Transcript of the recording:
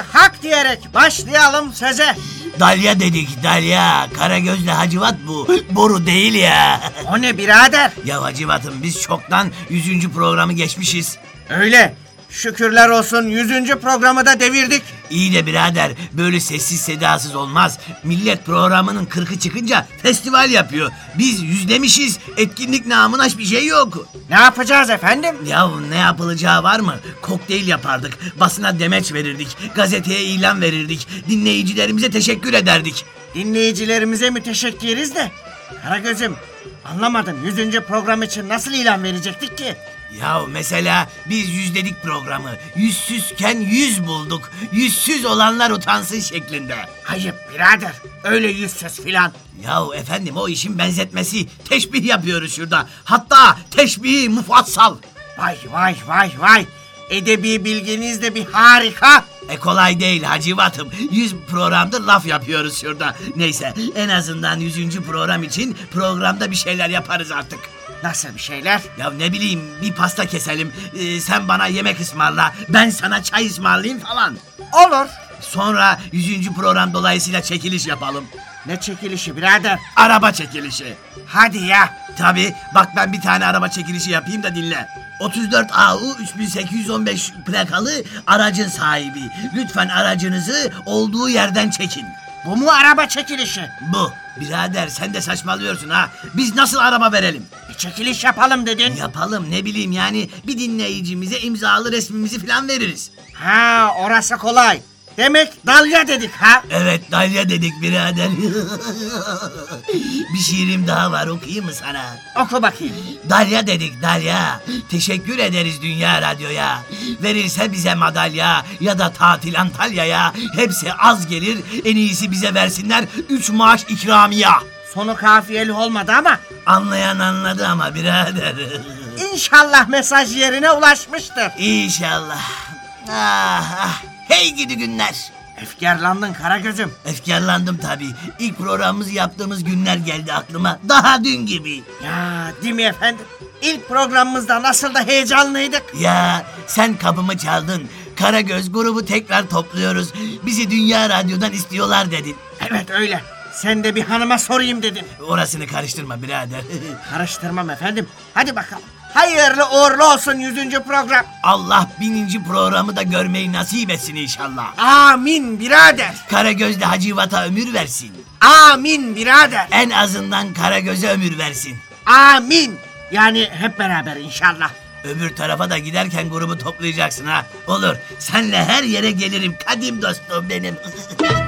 Hak diyerek başlayalım söze. Dalya dedik Dalya. Karagözle Hacivat bu. Boru değil ya. O ne birader? ya Hacivat'ım biz çoktan 100. programı geçmişiz. Öyle. Şükürler olsun 100. programı da devirdik. İyi de birader böyle sessiz sedasız olmaz. Millet programının kırkı çıkınca festival yapıyor. Biz yüzlemişiz. Etkinlik namına bir şey yok. Ne yapacağız efendim? Ya ne yapılacağı var mı? Kokteyl yapardık. Basına demeç verirdik. Gazeteye ilan verirdik. Dinleyicilerimize teşekkür ederdik. Dinleyicilerimize müteşekkiriz de. Karagöz'üm anlamadım 100. program için nasıl ilan verecektik ki? Ya mesela biz yüzledik programı. Yüzsüzken yüz bulduk. Yüzsüz olanlar utansın şeklinde. Ayıp birader öyle yüzsüz filan. Yahu efendim o işin benzetmesi. Teşbih yapıyoruz şurada. Hatta teşbihi mufassal. Vay vay vay vay. Edebi bilginiz de bir harika. E kolay değil Hacivat'ım. Yüz programda laf yapıyoruz şurada. Neyse en azından yüzüncü program için programda bir şeyler yaparız artık. Nasıl bir şeyler? Ya ne bileyim bir pasta keselim. Ee, sen bana yemek ısmarla. Ben sana çay ısmarlayayım falan. Olur. Sonra yüzüncü program dolayısıyla çekiliş yapalım. Ne çekilişi birader? Araba çekilişi. Hadi ya. Tabi bak ben bir tane araba çekilişi yapayım da dinle. 34 AU 3815 plakalı aracın sahibi. Lütfen aracınızı olduğu yerden çekin. Bu mu araba çekilişi? Bu. Birader sen de saçmalıyorsun ha. Biz nasıl araba verelim? Bir çekiliş yapalım dedin. Yapalım ne bileyim yani bir dinleyicimize imzalı resmimizi falan veririz. Ha orası kolay. Demek dalya dedik ha. Evet dalya dedik birader. bir şiirim daha var okuyayım mı sana? Oku bakayım. Dalya dedik Dalya. Teşekkür ederiz Dünya Radyo'ya. Verirse bize madalya ya da tatil Antalya'ya. Hepsi az gelir. En iyisi bize versinler. Üç maaş ikramiya. Sonu kafiyeli olmadı ama Anlayan anladı ama birader. inşallah mesaj yerine ulaşmıştır. İnşallah. Ah, ah. Hey gidi günler. Efkarlandın Karagöz'üm. Efkarlandım tabii. İlk programımızı yaptığımız günler geldi aklıma. Daha dün gibi. Ya değil mi efendim? İlk programımızda nasıl da heyecanlıydık. Ya sen kapımı çaldın. Karagöz grubu tekrar topluyoruz. Bizi Dünya Radyo'dan istiyorlar dedin. Evet öyle. Sen de bir hanıma sorayım dedin. Orasını karıştırma birader. Karıştırmam efendim. Hadi bakalım. Hayırlı uğurlu olsun 100. program. Allah bininci programı da görmeyi nasip etsin inşallah. Amin birader. Karagöz'de Hacivat'a ömür versin. Amin birader. En azından Karagöz'e ömür versin. Amin. Yani hep beraber inşallah. Öbür tarafa da giderken grubu toplayacaksın ha. Olur. Senle her yere gelirim kadim dostum benim.